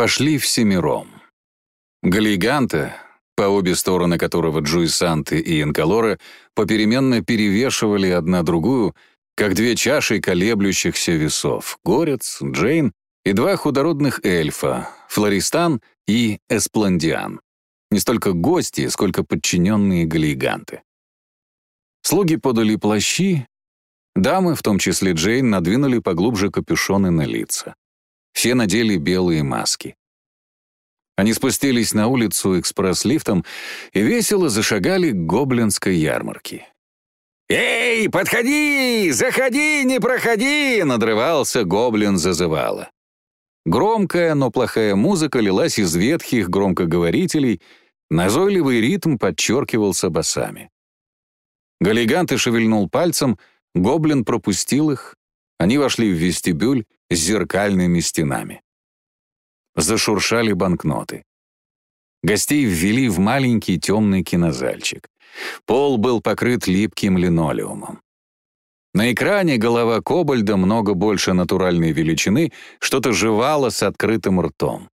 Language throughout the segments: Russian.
Пошли всемиром. Галлиганта, по обе стороны которого Джуисанты и Инкалора попеременно перевешивали одна другую, как две чаши колеблющихся весов — Горец, Джейн и два худородных эльфа — Флористан и Эспландиан. Не столько гости, сколько подчиненные галлиганты. Слуги подали плащи, дамы, в том числе Джейн, надвинули поглубже капюшоны на лица. Все надели белые маски. Они спустились на улицу экспресс-лифтом и весело зашагали к гоблинской ярмарке. «Эй, подходи! Заходи, не проходи!» — надрывался гоблин зазывала. Громкая, но плохая музыка лилась из ветхих громкоговорителей, назойливый ритм подчеркивался басами. Галлигант шевельнул пальцем, гоблин пропустил их, они вошли в вестибюль с зеркальными стенами. Зашуршали банкноты. Гостей ввели в маленький темный кинозальчик. Пол был покрыт липким линолеумом. На экране голова кобальда много больше натуральной величины, что-то жевало с открытым ртом.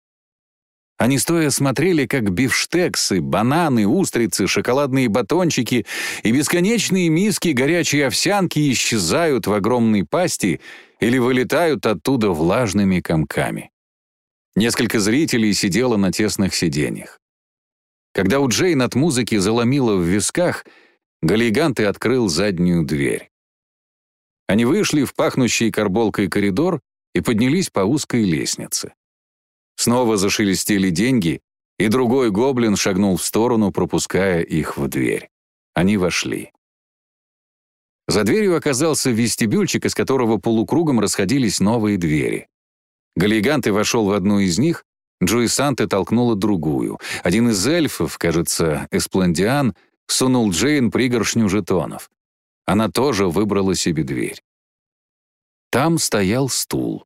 Они стоя смотрели, как бифштексы, бананы, устрицы, шоколадные батончики и бесконечные миски горячей овсянки исчезают в огромной пасти или вылетают оттуда влажными комками. Несколько зрителей сидело на тесных сиденьях. Когда у Джейн от музыки заломило в висках, Галлигант открыл заднюю дверь. Они вышли в пахнущий карболкой коридор и поднялись по узкой лестнице. Снова зашелестели деньги, и другой гоблин шагнул в сторону, пропуская их в дверь. Они вошли. За дверью оказался вестибюльчик, из которого полукругом расходились новые двери. Галлиганты вошел в одну из них, Джои Санте толкнула другую. Один из эльфов, кажется, Эспландиан, сунул Джейн пригоршню жетонов. Она тоже выбрала себе дверь. Там стоял стул.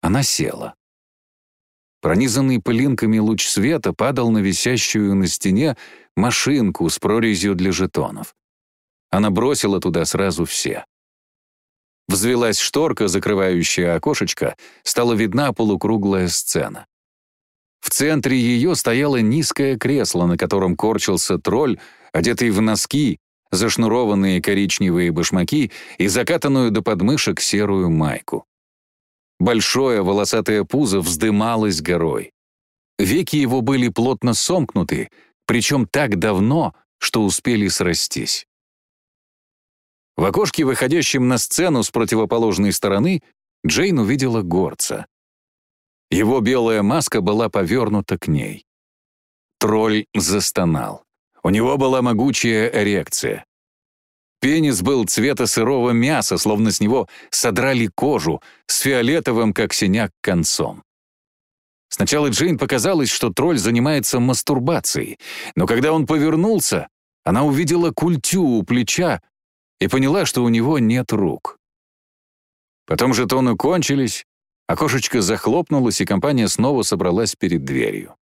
Она села. Пронизанный пылинками луч света падал на висящую на стене машинку с прорезью для жетонов. Она бросила туда сразу все. Взвелась шторка, закрывающая окошечко, стала видна полукруглая сцена. В центре ее стояло низкое кресло, на котором корчился тролль, одетый в носки, зашнурованные коричневые башмаки и закатанную до подмышек серую майку. Большое волосатое пузо вздымалось горой. Веки его были плотно сомкнуты, причем так давно, что успели срастись. В окошке, выходящем на сцену с противоположной стороны, Джейн увидела горца. Его белая маска была повернута к ней. Тролль застонал. У него была могучая эрекция. Пенис был цвета сырого мяса, словно с него содрали кожу, с фиолетовым, как синяк, концом. Сначала Джейн показалось, что тролль занимается мастурбацией, но когда он повернулся, она увидела культю у плеча и поняла, что у него нет рук. Потом жетоны кончились, окошечко захлопнулось, и компания снова собралась перед дверью.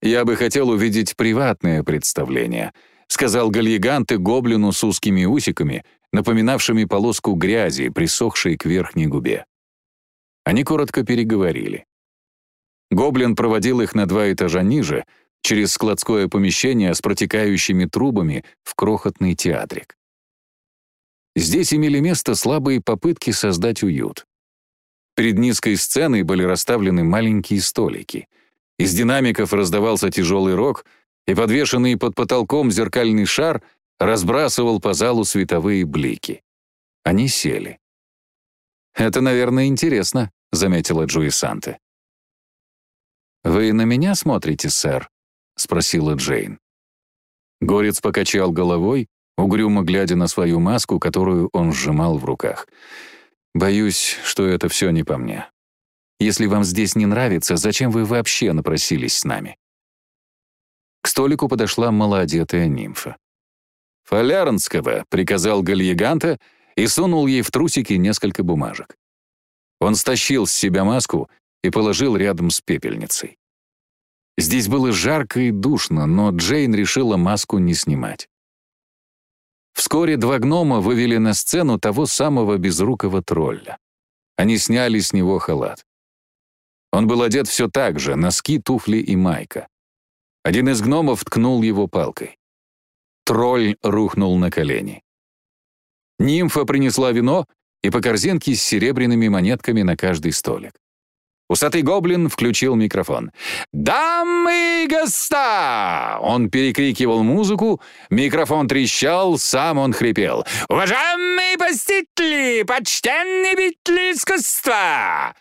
«Я бы хотел увидеть приватное представление», сказал гальягант и гоблину с узкими усиками, напоминавшими полоску грязи, присохшей к верхней губе. Они коротко переговорили. Гоблин проводил их на два этажа ниже, через складское помещение с протекающими трубами в крохотный театрик. Здесь имели место слабые попытки создать уют. Перед низкой сценой были расставлены маленькие столики. Из динамиков раздавался тяжелый рок — и подвешенный под потолком зеркальный шар разбрасывал по залу световые блики. Они сели. «Это, наверное, интересно», — заметила Джуи Санте. «Вы на меня смотрите, сэр?» — спросила Джейн. Горец покачал головой, угрюмо глядя на свою маску, которую он сжимал в руках. «Боюсь, что это все не по мне. Если вам здесь не нравится, зачем вы вообще напросились с нами?» К столику подошла малоодетая нимфа. «Фалярнского», — приказал Гальяганта и сунул ей в трусики несколько бумажек. Он стащил с себя маску и положил рядом с пепельницей. Здесь было жарко и душно, но Джейн решила маску не снимать. Вскоре два гнома вывели на сцену того самого безрукого тролля. Они сняли с него халат. Он был одет все так же, носки, туфли и майка. Один из гномов ткнул его палкой. Тролль рухнул на колени. Нимфа принесла вино и по корзинке с серебряными монетками на каждый столик. Усатый гоблин включил микрофон. «Дамы и господа!» Он перекрикивал музыку, микрофон трещал, сам он хрипел. «Уважаемые посетители, почтенные обители искусства!»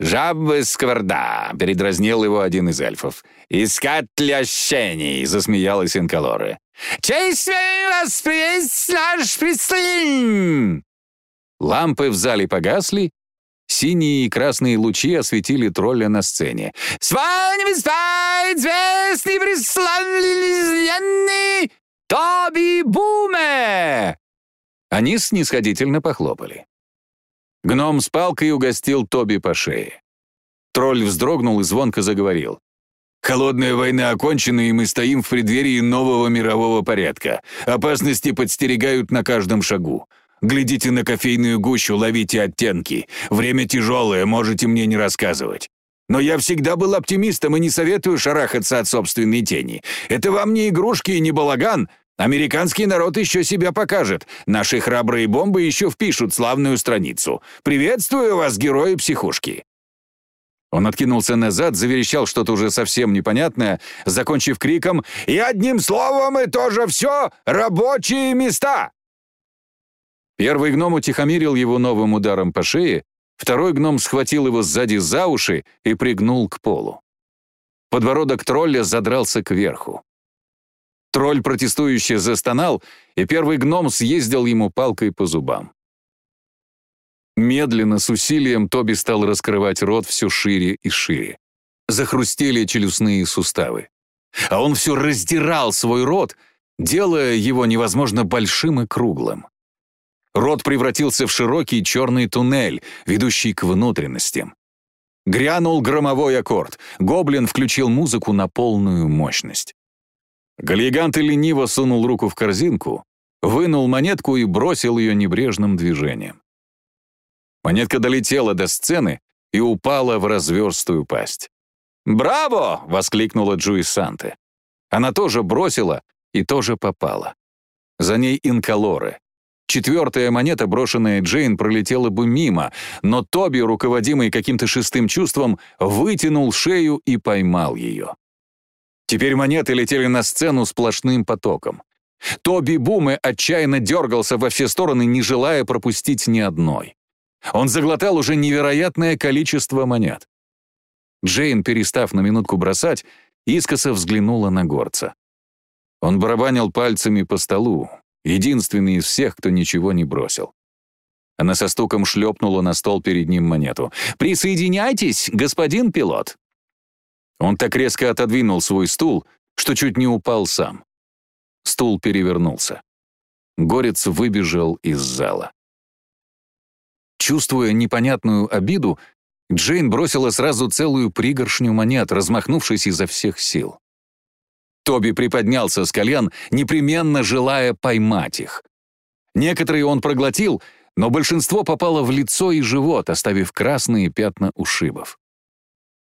«Жабы скворда!» — передразнил его один из эльфов. «Искатель ощений!» — засмеялась Инкалоры. «Честь вас приветствовать наш представитель!» Лампы в зале погасли, Синие и красные лучи осветили тролля на сцене. «С вами выступает известный пресловленный Тоби Буме!» Они снисходительно похлопали. Гном с палкой угостил Тоби по шее. Тролль вздрогнул и звонко заговорил. «Холодная война окончена, и мы стоим в преддверии нового мирового порядка. Опасности подстерегают на каждом шагу. Глядите на кофейную гущу, ловите оттенки. Время тяжелое, можете мне не рассказывать. Но я всегда был оптимистом и не советую шарахаться от собственной тени. Это вам не игрушки и не балаган. Американский народ еще себя покажет. Наши храбрые бомбы еще впишут славную страницу. Приветствую вас, герои психушки. Он откинулся назад, заверещал что-то уже совсем непонятное, закончив криком «И одним словом, и тоже все рабочие места!» Первый гном утихомирил его новым ударом по шее, второй гном схватил его сзади за уши и пригнул к полу. Подбородок тролля задрался кверху. Тролль протестующе застонал, и первый гном съездил ему палкой по зубам. Медленно, с усилием, Тоби стал раскрывать рот все шире и шире. Захрустели челюстные суставы. А он все раздирал свой рот, делая его невозможно большим и круглым. Рот превратился в широкий черный туннель, ведущий к внутренностям. Грянул громовой аккорд. Гоблин включил музыку на полную мощность. Галлигант лениво сунул руку в корзинку, вынул монетку и бросил ее небрежным движением. Монетка долетела до сцены и упала в разверстую пасть. «Браво!» — воскликнула Джуи Санте. Она тоже бросила и тоже попала. За ней инколоры. Четвертая монета, брошенная Джейн, пролетела бы мимо, но Тоби, руководимый каким-то шестым чувством, вытянул шею и поймал ее. Теперь монеты летели на сцену сплошным потоком. Тоби Бумы отчаянно дергался во все стороны, не желая пропустить ни одной. Он заглотал уже невероятное количество монет. Джейн, перестав на минутку бросать, искоса взглянула на горца. Он барабанил пальцами по столу, единственный из всех, кто ничего не бросил. Она со стуком шлепнула на стол перед ним монету. «Присоединяйтесь, господин пилот!» Он так резко отодвинул свой стул, что чуть не упал сам. Стул перевернулся. Горец выбежал из зала. Чувствуя непонятную обиду, Джейн бросила сразу целую пригоршню монет, размахнувшись изо всех сил. Тоби приподнялся с колен, непременно желая поймать их. Некоторые он проглотил, но большинство попало в лицо и живот, оставив красные пятна ушибов.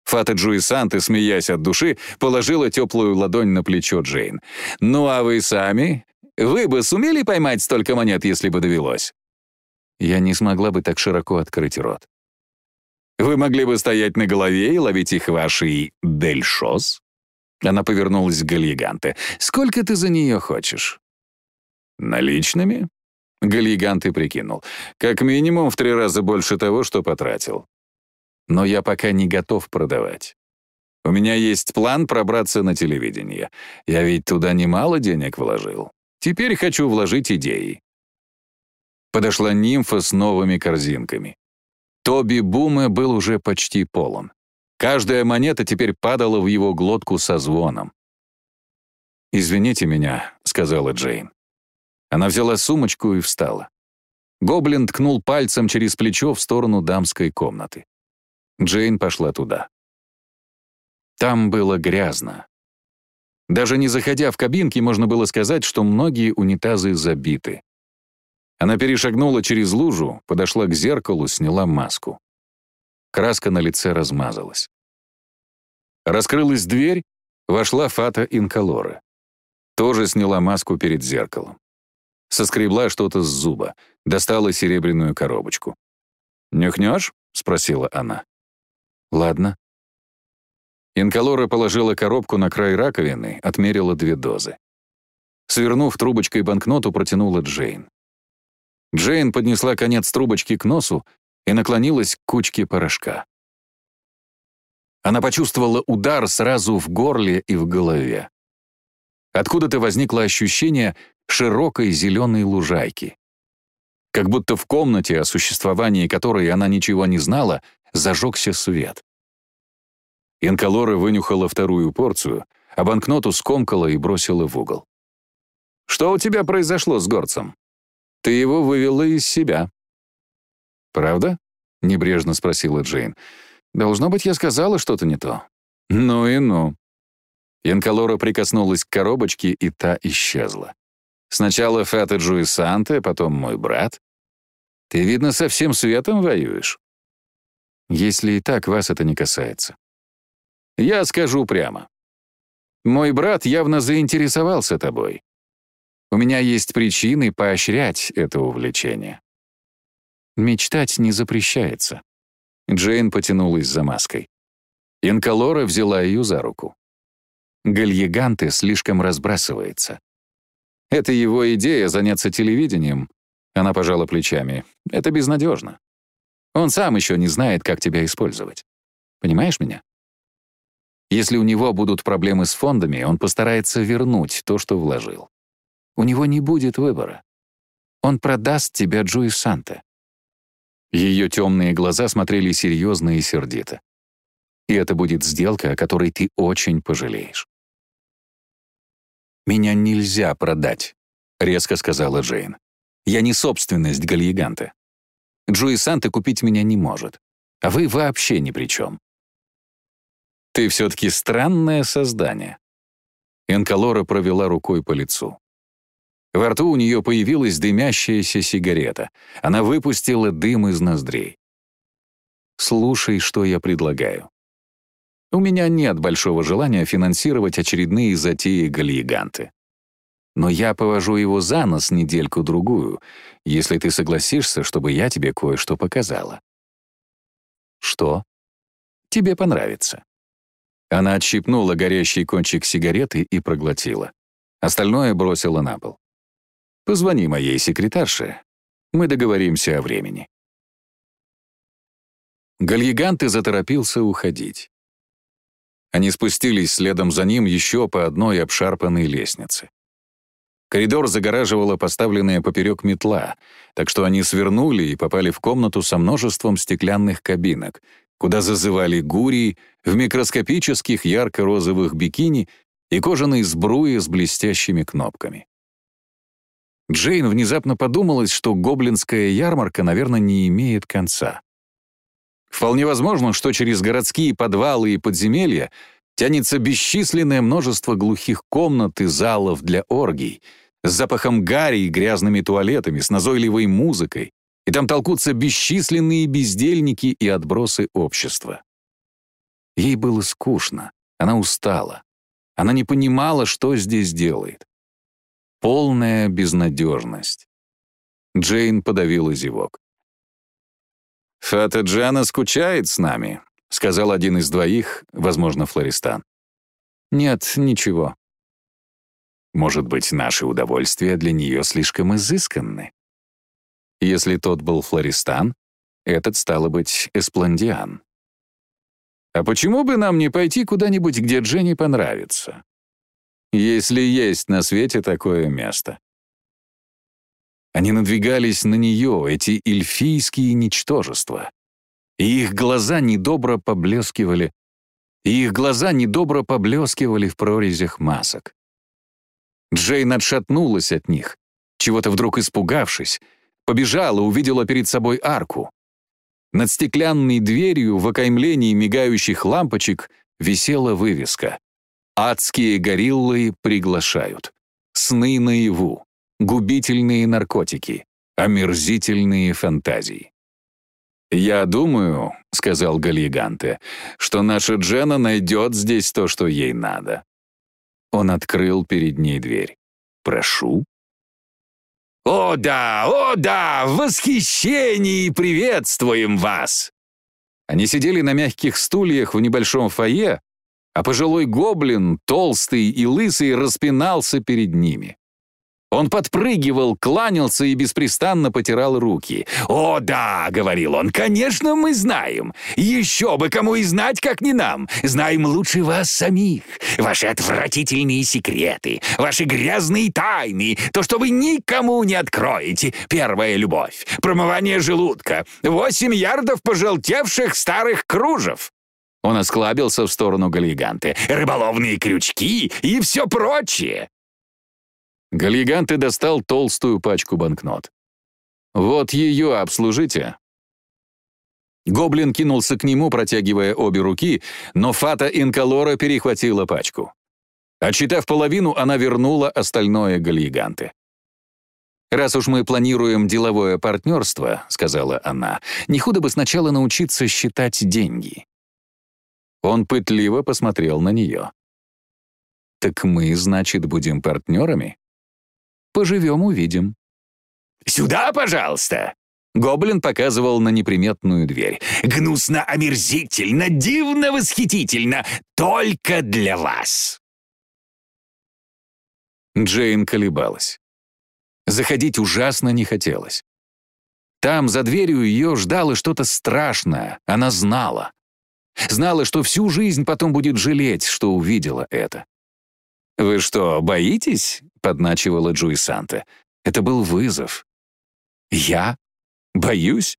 Фата Джуи Санте, смеясь от души, положила теплую ладонь на плечо Джейн. «Ну а вы сами? Вы бы сумели поймать столько монет, если бы довелось?» Я не смогла бы так широко открыть рот. «Вы могли бы стоять на голове и ловить их вашей дельшос?» Она повернулась к Гальяганте. «Сколько ты за нее хочешь?» «Наличными?» Гальяганте прикинул. «Как минимум в три раза больше того, что потратил. Но я пока не готов продавать. У меня есть план пробраться на телевидение. Я ведь туда немало денег вложил. Теперь хочу вложить идеи». Подошла нимфа с новыми корзинками. Тоби Буме был уже почти полон. Каждая монета теперь падала в его глотку со звоном. «Извините меня», — сказала Джейн. Она взяла сумочку и встала. Гоблин ткнул пальцем через плечо в сторону дамской комнаты. Джейн пошла туда. Там было грязно. Даже не заходя в кабинки, можно было сказать, что многие унитазы забиты. Она перешагнула через лужу, подошла к зеркалу, сняла маску. Краска на лице размазалась. Раскрылась дверь, вошла Фата Инколора. Тоже сняла маску перед зеркалом. Соскребла что-то с зуба, достала серебряную коробочку. «Нюхнешь?» — спросила она. «Ладно». Инколора положила коробку на край раковины, отмерила две дозы. Свернув трубочкой банкноту, протянула Джейн. Джейн поднесла конец трубочки к носу и наклонилась к кучке порошка. Она почувствовала удар сразу в горле и в голове. Откуда-то возникло ощущение широкой зеленой лужайки. Как будто в комнате, о существовании которой она ничего не знала, зажегся свет. Инколора вынюхала вторую порцию, а банкноту скомкала и бросила в угол. «Что у тебя произошло с горцем? Ты его вывела из себя». «Правда?» — небрежно спросила Джейн. «Должно быть, я сказала что-то не то». «Ну и ну». Инколора прикоснулась к коробочке, и та исчезла. Сначала Фатеджу и Санте, потом мой брат. Ты, видно, со всем светом воюешь. Если и так вас это не касается. Я скажу прямо. Мой брат явно заинтересовался тобой. У меня есть причины поощрять это увлечение. Мечтать не запрещается. Джейн потянулась за маской. Инколора взяла ее за руку. Гальеганте слишком разбрасывается. Это его идея заняться телевидением. Она пожала плечами. Это безнадежно. Он сам еще не знает, как тебя использовать. Понимаешь меня? Если у него будут проблемы с фондами, он постарается вернуть то, что вложил. У него не будет выбора. Он продаст тебя Джуи Санте. Ее темные глаза смотрели серьезно и сердито. И это будет сделка, о которой ты очень пожалеешь. «Меня нельзя продать», — резко сказала Джейн. «Я не собственность Гальеганта. Джуи Санта купить меня не может. А вы вообще ни при чем». «Ты все-таки странное создание». Энкалора провела рукой по лицу. Во рту у нее появилась дымящаяся сигарета. Она выпустила дым из ноздрей. «Слушай, что я предлагаю. У меня нет большого желания финансировать очередные затеи Гальеганты. Но я повожу его за нос недельку-другую, если ты согласишься, чтобы я тебе кое-что показала. Что? Тебе понравится. Она отщипнула горящий кончик сигареты и проглотила. Остальное бросила на пол. Позвони моей секретарше. Мы договоримся о времени. Гальеганты заторопился уходить. Они спустились следом за ним еще по одной обшарпанной лестнице. Коридор загораживала поставленная поперек метла, так что они свернули и попали в комнату со множеством стеклянных кабинок, куда зазывали гурии в микроскопических ярко-розовых бикини и кожаной сбруи с блестящими кнопками. Джейн внезапно подумалась, что гоблинская ярмарка, наверное, не имеет конца. Вполне возможно, что через городские подвалы и подземелья тянется бесчисленное множество глухих комнат и залов для оргий, с запахом гари и грязными туалетами, с назойливой музыкой, и там толкутся бесчисленные бездельники и отбросы общества. Ей было скучно, она устала. Она не понимала, что здесь делает. Полная безнадежность. Джейн подавила зевок. «Фата Джана скучает с нами», — сказал один из двоих, возможно, Флористан. «Нет, ничего». «Может быть, наши удовольствия для нее слишком изысканны?» Если тот был Флористан, этот, стало быть, Эспландиан. «А почему бы нам не пойти куда-нибудь, где Дженни понравится?» «Если есть на свете такое место». Они надвигались на нее, эти эльфийские ничтожества. И их глаза недобро поблескивали, и их глаза недобро поблескивали в прорезях масок. Джейн отшатнулась от них, чего-то вдруг испугавшись, побежала, увидела перед собой арку. Над стеклянной дверью в окаймлении мигающих лампочек висела вывеска «Адские гориллы приглашают. Сны наяву губительные наркотики, омерзительные фантазии. «Я думаю», — сказал Гальяганте, «что наша Джена найдет здесь то, что ей надо». Он открыл перед ней дверь. «Прошу». «О да, о да, в восхищении приветствуем вас!» Они сидели на мягких стульях в небольшом фойе, а пожилой гоблин, толстый и лысый, распинался перед ними. Он подпрыгивал, кланялся и беспрестанно потирал руки. «О, да!» — говорил он. «Конечно, мы знаем. Еще бы кому и знать, как не нам. Знаем лучше вас самих. Ваши отвратительные секреты, ваши грязные тайны, то, что вы никому не откроете. Первая любовь, промывание желудка, восемь ярдов пожелтевших старых кружев». Он осклабился в сторону Галлиганты. «Рыболовные крючки и все прочее. Гальяганте достал толстую пачку банкнот. «Вот ее обслужите». Гоблин кинулся к нему, протягивая обе руки, но Фата Инкалора перехватила пачку. Отчитав половину, она вернула остальное Гальяганте. «Раз уж мы планируем деловое партнерство», — сказала она, «не худо бы сначала научиться считать деньги». Он пытливо посмотрел на нее. «Так мы, значит, будем партнерами?» Поживем, увидим». «Сюда, пожалуйста!» Гоблин показывал на неприметную дверь. «Гнусно, омерзительно, дивно, восхитительно! Только для вас!» Джейн колебалась. Заходить ужасно не хотелось. Там, за дверью, ее ждало что-то страшное, она знала. Знала, что всю жизнь потом будет жалеть, что увидела это. «Вы что, боитесь?» — подначивала Джуи Санта. Это был вызов. «Я? Боюсь?»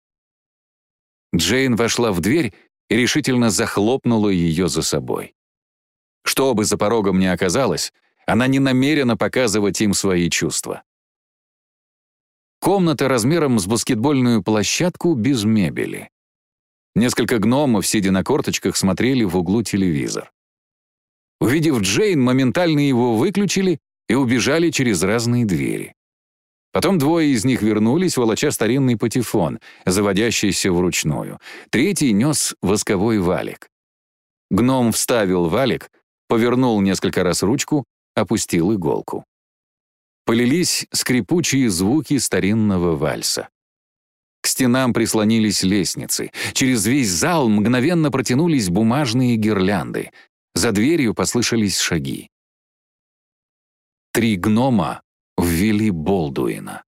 Джейн вошла в дверь и решительно захлопнула ее за собой. Что бы за порогом ни оказалось, она не намерена показывать им свои чувства. Комната размером с баскетбольную площадку без мебели. Несколько гномов, сидя на корточках, смотрели в углу телевизор. Увидев Джейн, моментально его выключили и убежали через разные двери. Потом двое из них вернулись, волоча старинный патефон, заводящийся вручную. Третий нес восковой валик. Гном вставил валик, повернул несколько раз ручку, опустил иголку. Полились скрипучие звуки старинного вальса. Стенам прислонились лестницы. Через весь зал мгновенно протянулись бумажные гирлянды. За дверью послышались шаги. Три гнома ввели Болдуина.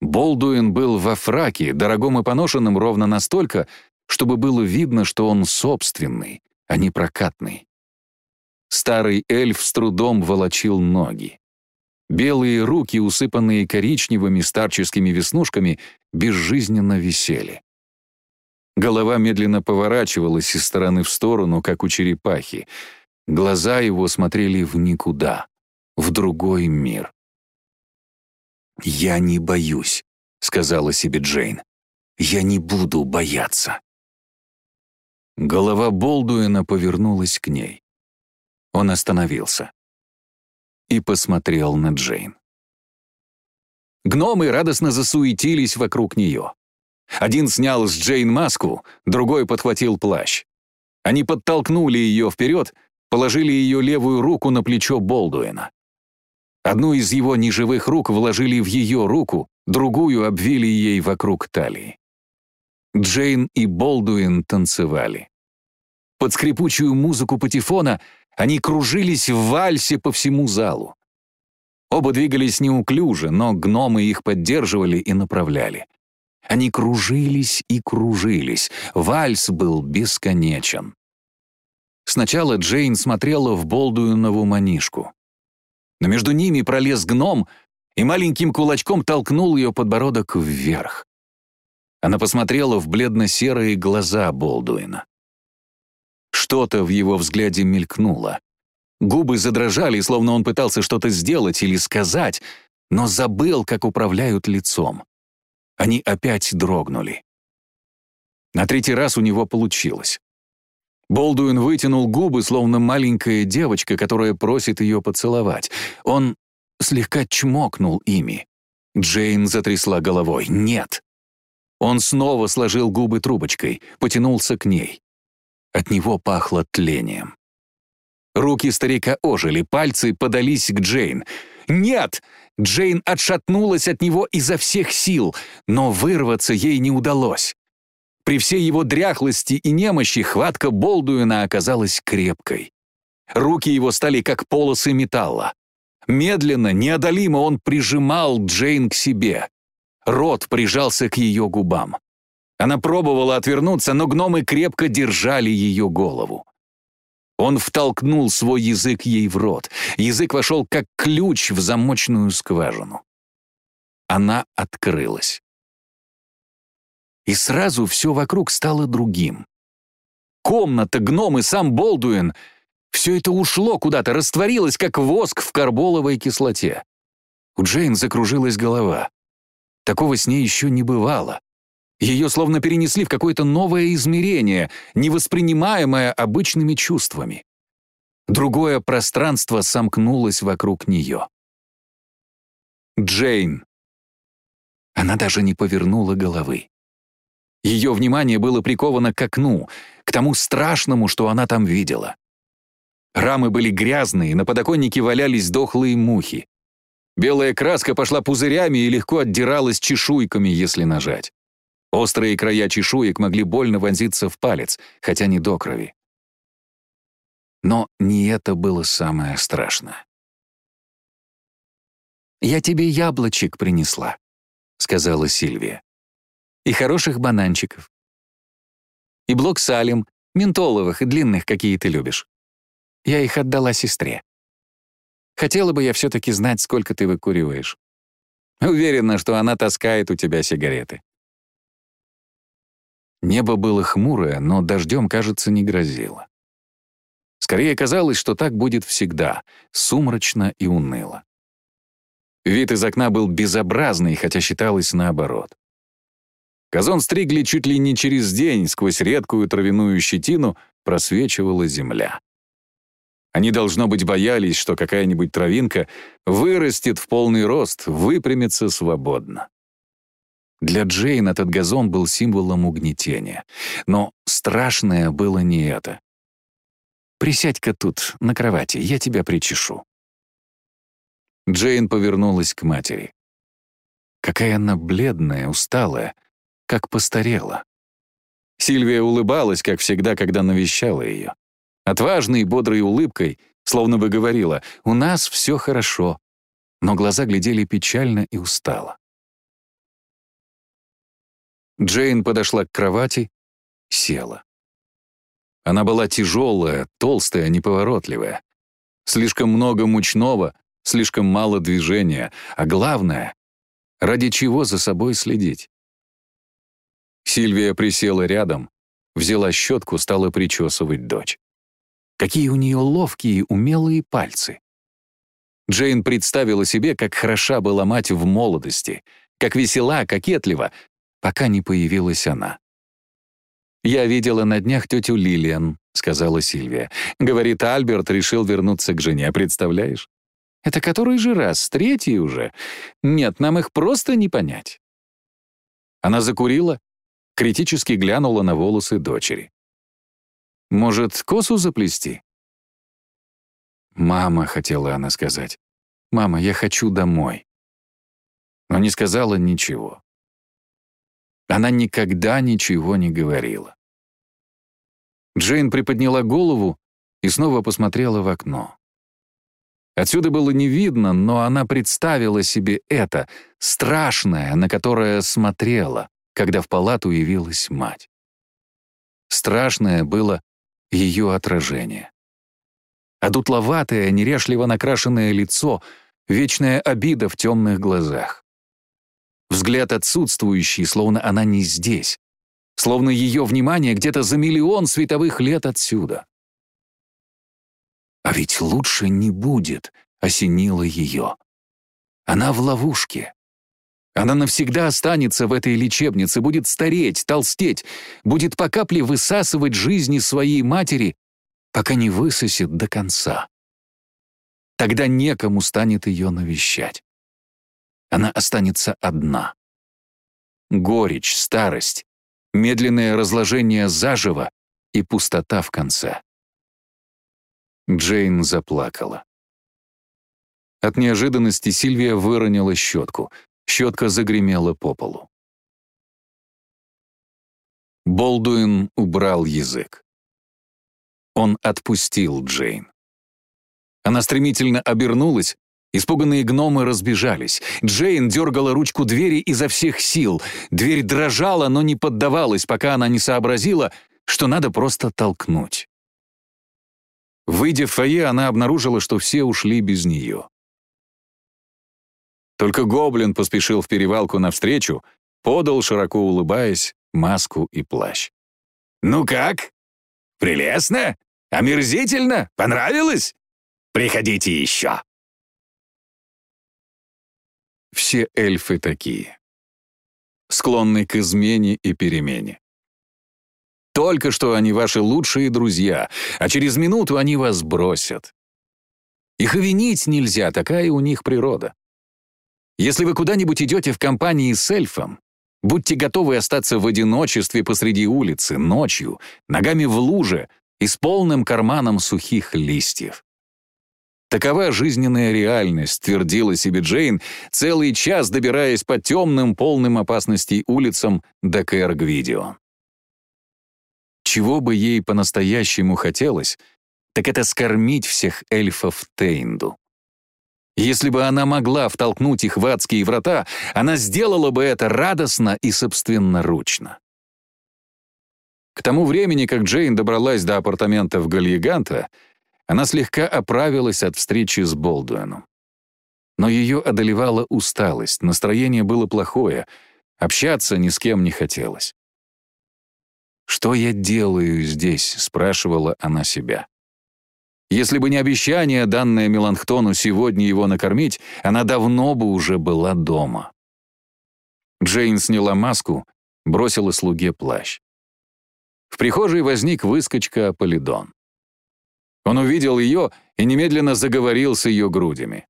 Болдуин был во фраке, дорогом и поношенным ровно настолько, чтобы было видно, что он собственный, а не прокатный. Старый эльф с трудом волочил ноги. Белые руки, усыпанные коричневыми старческими веснушками, безжизненно висели. Голова медленно поворачивалась из стороны в сторону, как у черепахи. Глаза его смотрели в никуда, в другой мир. «Я не боюсь», — сказала себе Джейн. «Я не буду бояться». Голова Болдуина повернулась к ней. Он остановился и посмотрел на Джейн. Гномы радостно засуетились вокруг нее. Один снял с Джейн маску, другой подхватил плащ. Они подтолкнули ее вперед, положили ее левую руку на плечо Болдуина. Одну из его неживых рук вложили в ее руку, другую обвили ей вокруг талии. Джейн и Болдуин танцевали. Под скрипучую музыку патефона они кружились в вальсе по всему залу. Оба двигались неуклюже, но гномы их поддерживали и направляли. Они кружились и кружились. Вальс был бесконечен. Сначала Джейн смотрела в Болдуинову манишку. Но между ними пролез гном и маленьким кулачком толкнул ее подбородок вверх. Она посмотрела в бледно-серые глаза Болдуина. Что-то в его взгляде мелькнуло. Губы задрожали, словно он пытался что-то сделать или сказать, но забыл, как управляют лицом. Они опять дрогнули. На третий раз у него получилось. Болдуин вытянул губы, словно маленькая девочка, которая просит ее поцеловать. Он слегка чмокнул ими. Джейн затрясла головой. «Нет!» Он снова сложил губы трубочкой, потянулся к ней. От него пахло тлением. Руки старика ожили, пальцы подались к Джейн. «Нет!» Джейн отшатнулась от него изо всех сил, но вырваться ей не удалось. При всей его дряхлости и немощи хватка Болдуина оказалась крепкой. Руки его стали как полосы металла. Медленно, неодолимо он прижимал Джейн к себе. Рот прижался к ее губам. Она пробовала отвернуться, но гномы крепко держали ее голову. Он втолкнул свой язык ей в рот. Язык вошел как ключ в замочную скважину. Она открылась. И сразу все вокруг стало другим. Комната, гном и сам Болдуин — все это ушло куда-то, растворилось, как воск в карболовой кислоте. У Джейн закружилась голова. Такого с ней еще не бывало. Ее словно перенесли в какое-то новое измерение, невоспринимаемое обычными чувствами. Другое пространство сомкнулось вокруг нее. Джейн. Она даже не повернула головы. Ее внимание было приковано к окну, к тому страшному, что она там видела. Рамы были грязные, на подоконнике валялись дохлые мухи. Белая краска пошла пузырями и легко отдиралась чешуйками, если нажать. Острые края чешуек могли больно вонзиться в палец, хотя не до крови. Но не это было самое страшное. «Я тебе яблочек принесла», — сказала Сильвия. «И хороших бананчиков. И блок салим, ментоловых и длинных, какие ты любишь. Я их отдала сестре. Хотела бы я все-таки знать, сколько ты выкуриваешь. Уверена, что она таскает у тебя сигареты. Небо было хмурое, но дождем, кажется, не грозило. Скорее казалось, что так будет всегда, сумрачно и уныло. Вид из окна был безобразный, хотя считалось наоборот. Казон стригли чуть ли не через день, сквозь редкую травяную щетину просвечивала земля. Они, должно быть, боялись, что какая-нибудь травинка вырастет в полный рост, выпрямится свободно. Для Джейн этот газон был символом угнетения. Но страшное было не это. «Присядь-ка тут, на кровати, я тебя причешу». Джейн повернулась к матери. Какая она бледная, усталая, как постарела. Сильвия улыбалась, как всегда, когда навещала ее. Отважной и бодрой улыбкой, словно бы говорила, «У нас все хорошо», но глаза глядели печально и устало. Джейн подошла к кровати, села. Она была тяжелая, толстая, неповоротливая. Слишком много мучного, слишком мало движения, а главное — ради чего за собой следить. Сильвия присела рядом, взяла щетку, стала причесывать дочь. Какие у нее ловкие, умелые пальцы. Джейн представила себе, как хороша была мать в молодости, как весела, кокетлива, пока не появилась она. «Я видела на днях тетю Лилиан», — сказала Сильвия. «Говорит, Альберт решил вернуться к жене, представляешь? Это который же раз? Третий уже? Нет, нам их просто не понять». Она закурила, критически глянула на волосы дочери. «Может, косу заплести?» «Мама», — хотела она сказать. «Мама, я хочу домой». Но не сказала ничего. Она никогда ничего не говорила. Джейн приподняла голову и снова посмотрела в окно. Отсюда было не видно, но она представила себе это, страшное, на которое смотрела, когда в палату явилась мать. Страшное было ее отражение. А неряшливо накрашенное лицо, вечная обида в темных глазах. Взгляд отсутствующий, словно она не здесь. Словно ее внимание где-то за миллион световых лет отсюда. А ведь лучше не будет, осенило ее. Она в ловушке. Она навсегда останется в этой лечебнице, будет стареть, толстеть, будет по капле высасывать жизни своей матери, пока не высосет до конца. Тогда некому станет ее навещать она останется одна. горечь, старость, медленное разложение заживо и пустота в конце. Джейн заплакала. От неожиданности Сильвия выронила щетку. Щетка загремела по полу. Болдуин убрал язык. Он отпустил Джейн. Она стремительно обернулась, испуганные гномы разбежались. Джейн дергала ручку двери изо всех сил. Дверь дрожала, но не поддавалась, пока она не сообразила, что надо просто толкнуть. Выйдя в фойе, она обнаружила, что все ушли без нее. Только гоблин поспешил в перевалку навстречу, подал, широко улыбаясь, маску и плащ. «Ну как? Прелестно? Омерзительно? Понравилось? Приходите еще!» Все эльфы такие. Склонны к измене и перемене. Только что они ваши лучшие друзья, а через минуту они вас бросят. Их винить нельзя, такая у них природа. Если вы куда-нибудь идете в компании с эльфом, будьте готовы остаться в одиночестве посреди улицы, ночью, ногами в луже и с полным карманом сухих листьев. Такова жизненная реальность, твердила себе Джейн, целый час добираясь по темным, полным опасностей улицам до Кэргвидео. Чего бы ей по-настоящему хотелось, так это скормить всех эльфов Тейнду. Если бы она могла втолкнуть их в адские врата, она сделала бы это радостно и собственноручно. К тому времени, как Джейн добралась до апартаментов Гальеганта, она слегка оправилась от встречи с Болдуэном. Но ее одолевала усталость, настроение было плохое, общаться ни с кем не хотелось. «Что я делаю здесь?» — спрашивала она себя. Если бы не обещание, данное Меланхтону сегодня его накормить, она давно бы уже была дома. Джейн сняла маску, бросила слуге плащ. В прихожей возник выскочка Аполлидон. Он увидел ее и немедленно заговорил с ее грудями.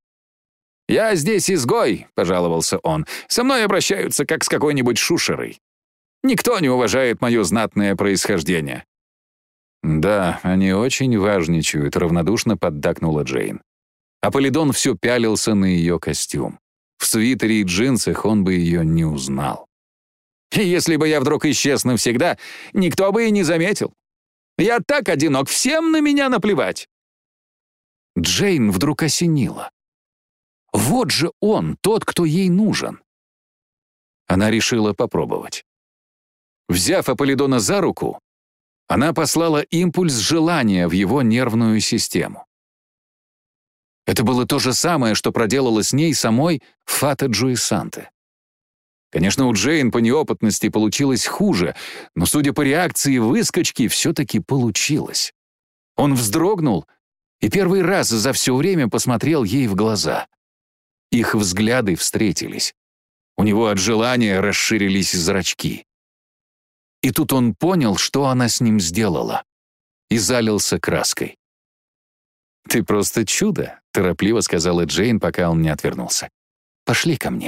«Я здесь изгой», — пожаловался он. «Со мной обращаются, как с какой-нибудь шушерой. Никто не уважает мое знатное происхождение. «Да, они очень важничают», — равнодушно поддакнула Джейн. Аполлидон все пялился на ее костюм. В свитере и джинсах он бы ее не узнал. «Если бы я вдруг исчез навсегда, никто бы и не заметил. Я так одинок, всем на меня наплевать». Джейн вдруг осенила. Вот же он, тот, кто ей нужен. Она решила попробовать. Взяв Аполлидона за руку, она послала импульс желания в его нервную систему. Это было то же самое, что проделала с ней самой Фата Джуисанте. Конечно, у Джейн по неопытности получилось хуже, но, судя по реакции выскочки, все-таки получилось. Он вздрогнул и первый раз за все время посмотрел ей в глаза. Их взгляды встретились. У него от желания расширились зрачки. И тут он понял, что она с ним сделала, и залился краской. «Ты просто чудо», — торопливо сказала Джейн, пока он не отвернулся. «Пошли ко мне».